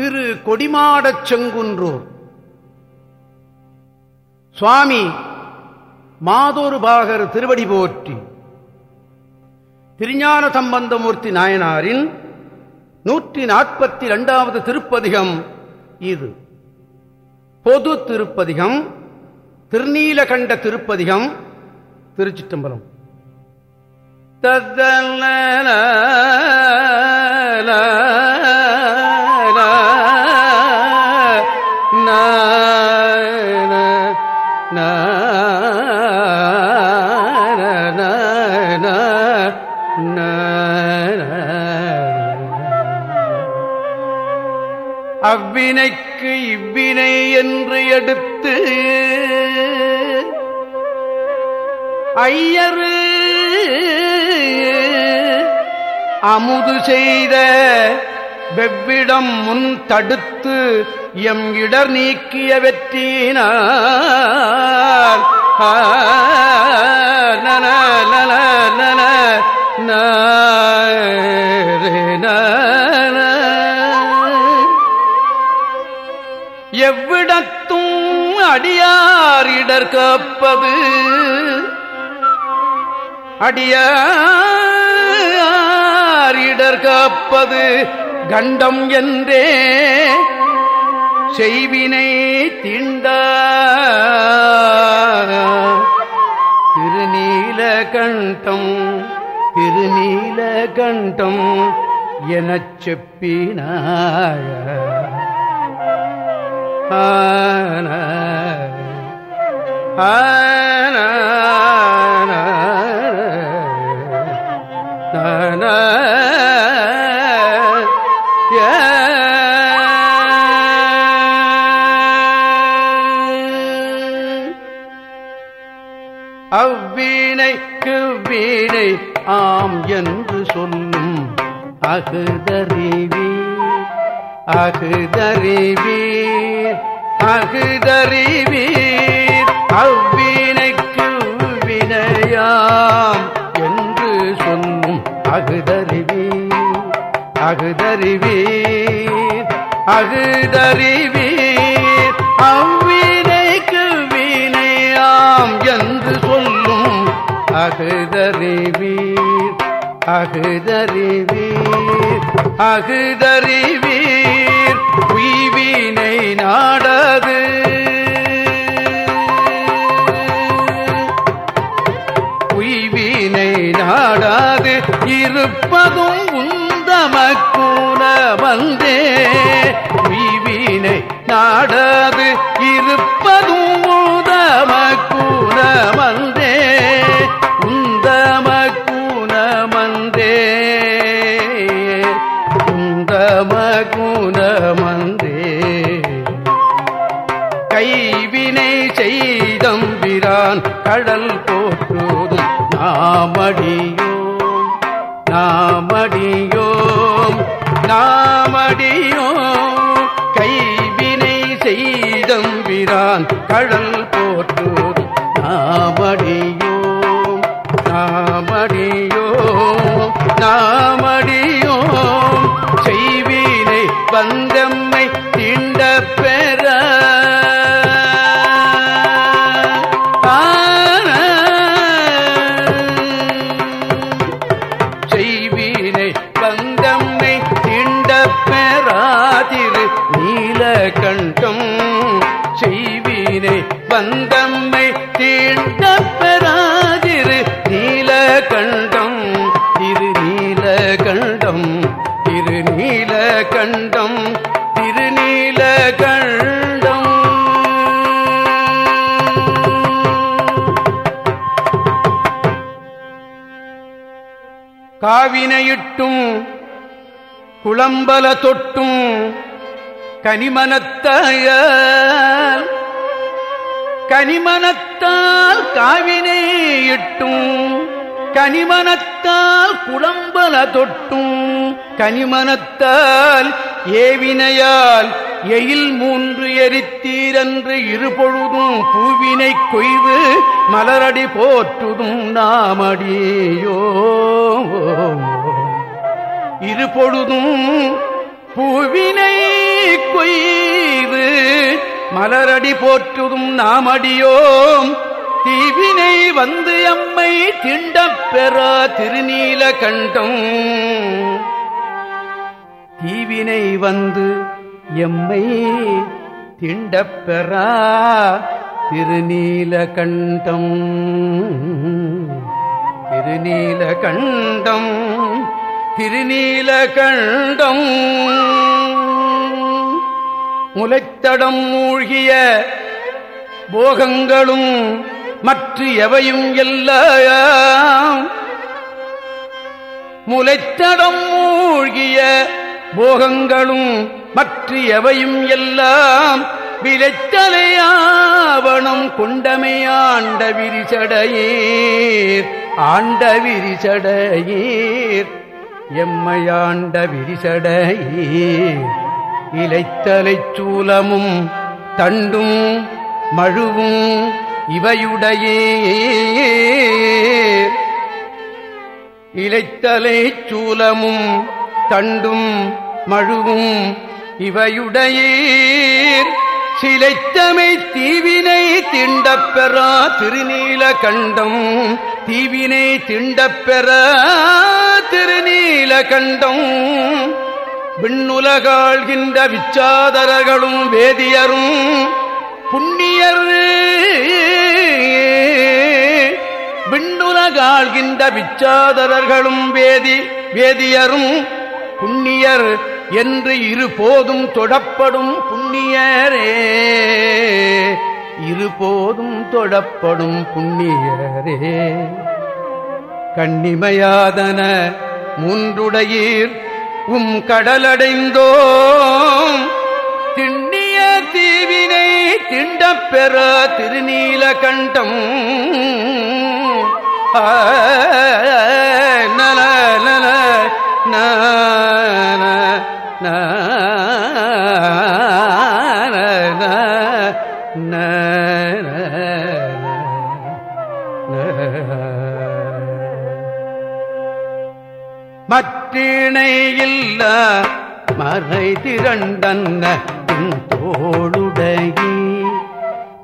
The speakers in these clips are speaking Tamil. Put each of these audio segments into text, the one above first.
திரு கொடிமாடச் செங்குன்றூர். சுவாமி மாதோரு பாகர் திருவடி போற்றி. திருஞான சம்பந்தமூர்த்தி நாயனாரின் நூற்றி நாற்பத்தி இரண்டாவது திருப்பதிகம் இது. பொது திருப்பதிகம் திருநீலகண்ட திருப்பதிகம் திருச்சிற்றம்பலம். தத்தல்ல அவ்வினைக்கு இவ்வினை என்று எடுத்து ஐயரு அமுது செய்த வெவ்விடம் முன் தடுத்து எம் இடர் நீக்கிய வெற்றினார் நன நன நன எவ்விடத்தும் அடியார் இடர் காப்பது அடியார் காப்பது கண்டம் என்றே செய்வினை தீண்ட திருநீல கண்டம் திருநீல கண்டம் எனச் செப்பினாய ஆன ஆன அவ்வீணைக்கு வீணை ஆம் என்று சொல்லும் அகுதறிவி அகுதறிவீர் அகுதறிவீர். அவ்வினைக்கு வினையாம் என்று சொன்னும் அகுதறிவீர். அகுதறிவீர். அகுதறிவீர். அவ்வினைக்கு வினையாம் என்று சொல்லும் அகுதறிவீர். அகுதறிவீர். அகுதறிவீர். இருப்பதும் உந்தமக்கூன வந்தே உய்வினை நாடாது இருப்பதும் உந்தமக்கூன வந்தே உந்தமக்கூன மந்தே உந்தமக்கூன மந்தே கைவினை செய்தம்பிரான் கடல் போற்றுதும் நாமடியும் நாமடியோம் நாமடியோம் கைவினை செய்தம்பிரான் கடல் போற்றோம் நாமடியோம் நாமடியோம் நாமடியோம் செய்வினை வந்தம்மை திண்ட பெற கண்டம் திருநீல கண்டம் திருநீல கண்டம். காவினையிட்டும் குளம்பல தொட்டும் கனிமனத்தாயால் கனிமனத்தால் காவினை இட்டும் கனிமனத்தால் குளம்பல தொட்டும். கனிமனத்தால் ஏவினையால் எயில் மூன்று எரித்தீரன்று இருபொழுதும் பூவினை கொய்வு மலரடி போற்றுதும் நாமடியோ. இருபொழுதும் பூவினை கொய்வு மலரடி போற்றுதும் நாமடியோம். தீவினை வந்து எம்மை திண்டப் பெற திருநீல கண்டம் தீவினை வந்து எம்மை திண்டப்பெறா திருநீல கண்டம் திருநீல கண்டம் திருநீல கண்டம் முலைத்தடம் மூழ்கிய போகங்களும் மற்ற எவையும் எல்லாம். முளைத்தடம் மூழ்கிய போகங்களும் மற்ற எவையும் எல்லாம் விளைத்தலையாவணம் கொண்டமையாண்ட விரிசடையீர் ஆண்ட விரிசடையீர் எம்மையாண்ட விரிசடையீர். இலைத்தலைச் சூலமும் தண்டும் மழுவும் இவையுடையே இலைத்தலைச் சூலமும் தண்டும் மழுவும் இவையுடையீர். சிலைத்தமை தீவினை திண்டப்பெறா திருநீல கண்டம். தீவினை திண்டப்பெறா திருநீல கண்டம். விண்ணுலகாழ்கின்ற விச்சாதரர்களும் வேதியரும் புண்ணியர். விண்ணுலகாழ்கின்ற விச்சாதரர்களும் வேதி வேதியரும் புண்ணியர் என்று இரு போதும் தொடப்படும் புண்ணியரே. இரு போதும் தொடப்படும் புண்ணியரே. கண்ணிமையாதன மூன்றுடையீர் உம் கடலடைந்தோம். திண்ணிய தீவினை திண்டப் பெற திருநீல கண்டம் ஆ, மற்றிணையில்ல மறை திரண்டன்ன பின் தோளுடையி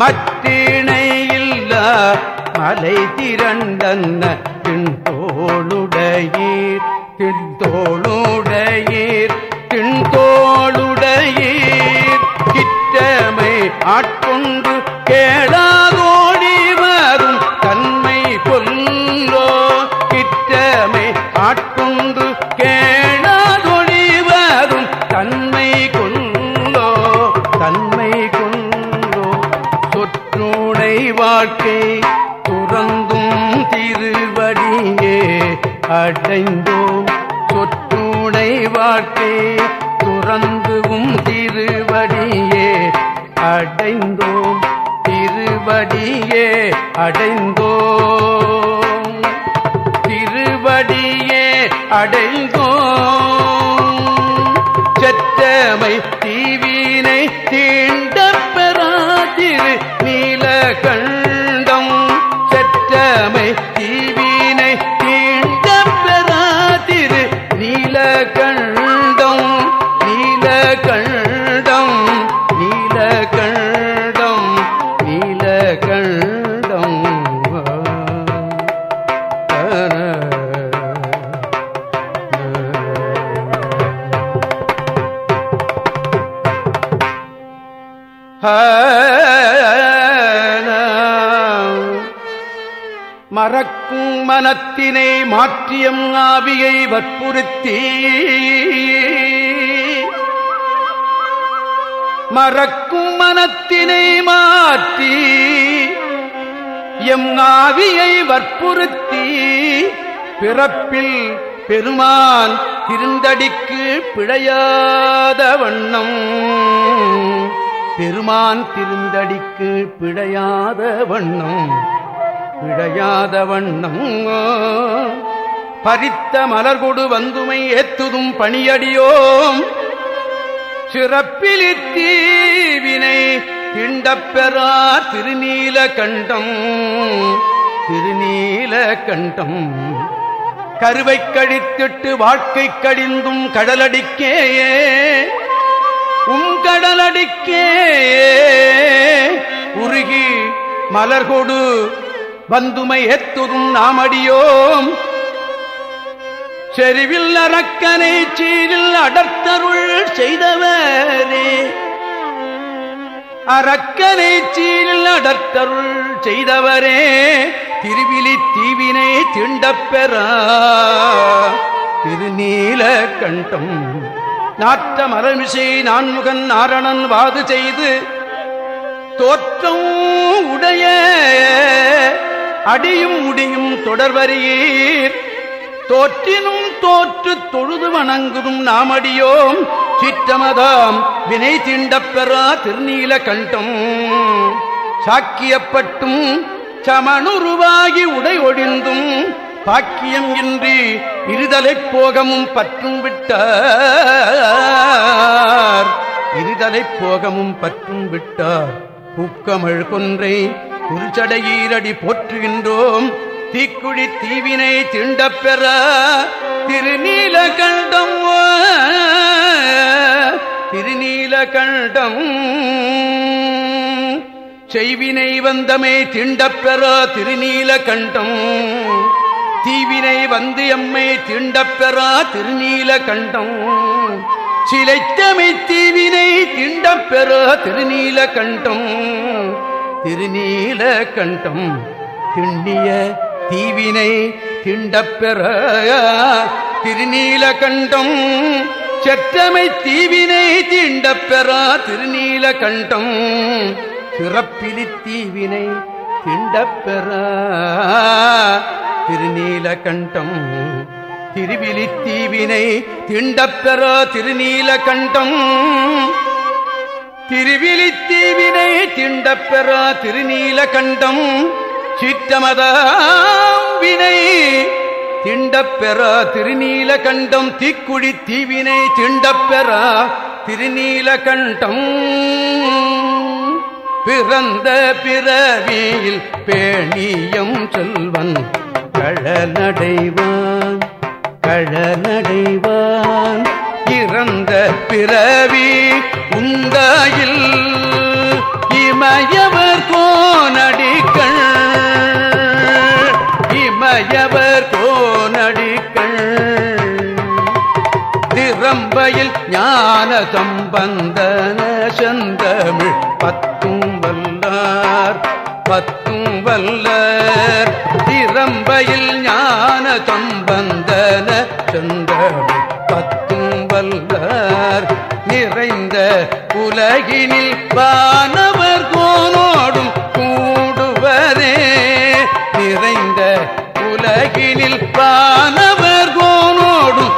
மற்றிணையில்ல மலை திரண்டன்ன பின் தோளுடையீர் பின் தோளுடையீர் கிட்டமை ஆட்கொண்டு கேளாதோடி வரும் தன்மை கொல்லோ. கிட்டமை ஆட்கொண்டு கே அடைந்தோம் சொற்றுடை வாழ்க்கை துறந்துவும் திருவடியே அடைந்தோம். திருவடியே அடைந்தோம். திருவடியே அடைந்தோம். செற்றமை மனத்தினை மாற்றியம் ஆவியை வற்புறுத்தி. மறக்கும் மனத்தினை மாற்றி எம் ஆவியை வற்புறுத்தி. பிறப்பில் பெருமான் திருந்தடிக்கு பிழையாத வண்ணம் பெருமான் திருந்தடிக்கு பிழையாத வண்ணம். பிழையாத வண்ணம். பறித்த மலர்கொடு வந்துமை ஏத்துதும் பணியடியோம். சிறப்பில் தீவினை திண்டப்பெறா திருநீல கண்டம். திருநீல கண்டம். கருவை கழித்திட்டு வாழ்க்கை கடிந்தும் கடலடிக்கேயே உம் அடிக்கே உருகி மலர்கொடு வந்துமை எத்துதும் நாமடியோம். செறிவில் அரக்கனை சீரில் அடர்த்தருள் செய்தவரே. அரக்கனை சீரில் அடர்த்தருள் செய்தவரே. திருவிழி தீவினை திண்டப்பெற. திருநீல கண்டம். நாட்ட மரமிசை நான்முகன் நாரணன் வாது செய்து தோற்றம் உடைய அடியும் முடியும் தொடர்வரியீர் தோற்றினும் தோற்று தொழுது வணங்குதும் நாமடியோம். சிற்றமதாம் வினை திண்டப்பெறா திருநீல கண்டம். சாக்கியப்பட்டும் சமனுருவாகி உடை ஒழிந்தும். பாக்கியம் இன்றி இருதலை போகமும் பற்றும் விட்டார். இருதலை போகமும் பற்றும் விட்டார். பூக்கமழ் கொன்றை குருச்சடையீரடி போற்றுகின்றோம். தீக்குழி தீவினை திண்டப்பெற திருநீல கண்டம் திருநீல கண்டம் செய்வினை வந்தமே திண்டப்பெற திருநீல கண்டம் தீவினை வந்து எம்மை திண்டப்பெறா திருநீல கண்டம் சிலைத்தமை தீவினை திண்டப்பெற திருநீல கண்டம் திருநீல கண்டம் திண்ணிய தீவினை திண்டப்பெற திருநீல கண்டம் செற்றமை தீவினை தீண்டப்பெறா. திருநீல கண்டம் சிறப்பிலி தீவினை திண்டப்பெறா. திருநீல கண்டம் திருவிழி தீவினை திண்டப்பெற. திருநீல கண்டம் திருவிழித்தீவினை திண்டப்பெறா திருநீல கண்டம் சிற்றமதாம் வினை. திண்டப்பெற திருநீல கண்டம் தீக்குழி தீவினை திண்டப்பெறா திருநீல கண்டம் பிறந்த பிறவியில் பேணியம் செல்வன் கழநடைவான் கழநடைவான். இறந்த பிறவி உந்தாயில் இமயவர் கோனடிக்கள் இமயவர் கோனடிக்கள் திறம்பையில் ஞான சம்பந்தன செந்தமிழ் பத்தும் வல்லார் பத்தும் வல்லர். திறம்பையில் ஞான சம்பந்தன சந்தமிழ் பத்தும் வல்லார். நிறைந்த உலகினில் வானவர் கோனோடும் கூடுவரே. நிறைந்த உலகினில் வானவர் கோனோடும்